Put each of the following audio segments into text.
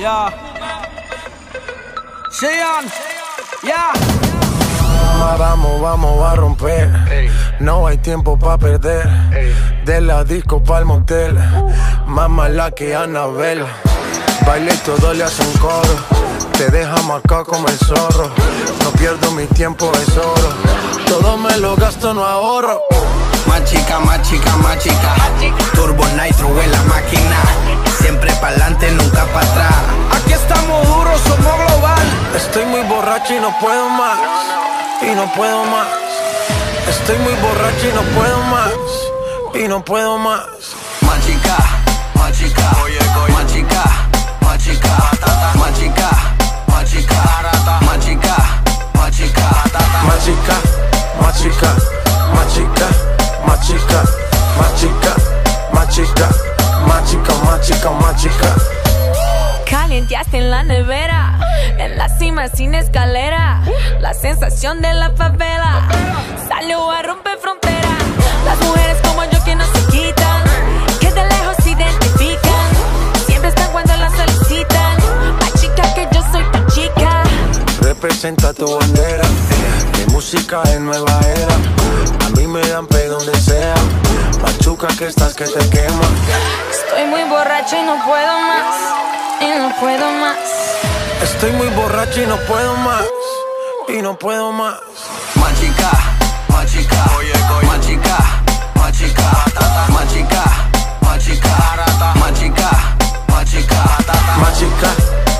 Ya. Sean. Ya. Vamos, vamos a romper. No hay tiempo para perder. De la disco pa'l motel. Más mala que Anabel. Baile y todo le hace un coro. Te deja marcado como el zorro. No pierdo mi tiempo, es oro. Todo me lo gasto, no ahorro. Más chica, más chica, más chica. Turbo Nitro en la máquina. Siempre pa'lante, nunca para borracho y no puedo más. Y no puedo más. Estoy muy borracho y no puedo más. Y no puedo más. Más chica, más chica. Más chica, más chica. Más chica, más chica. En la nevera, en la cima sin escalera. La sensación de la favela salió a romper frontera. Las mujeres como yo que no se quitan, que de lejos se identifican. Siempre están cuando las solicitan. Más chica que yo soy tu chica. Representa tu bandera. Mi música es nueva era. A mí me dan pe donde sea. Machuca que estás que te quema. Estoy muy borracho y no puedo más. Y no puedo más. Estoy muy borracho y no puedo más. Y no puedo más. Más chica, más chica. Más chica, más chica. Más chica, más chica. Más chica, más chica. Más chica,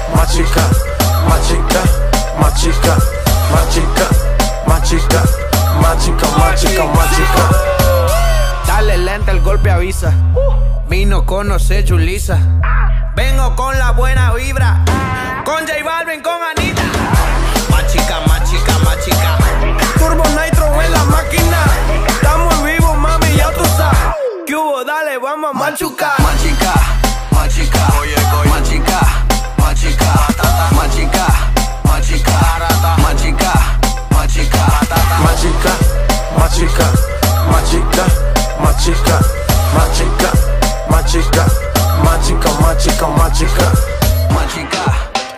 más chica, más chica, más chica, más chica, más chica, más chica, más chica, más chica. Dale lenta, el golpe avisa. Vino conoce Julisa. Vengo con la buena vibra. Con J Balvin, con Anita. Más chica, más chica, más chica. Turbo Nitro en la máquina. Estamos vivos, mami, ya tú sabes. ¿Qué hubo? Dale, vamos a machucar. Más chica, más chica. Más chica, más chica. Más chica, más chica. Más Machica, machica, machica. Machica,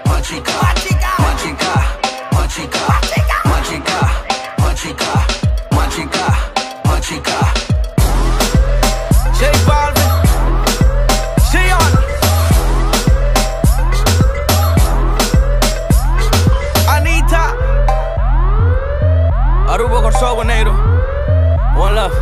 machica. Machica, machica. Machica, machica. Machica, machica. Machica. Anita. Arubo Corsobo Negro. One love.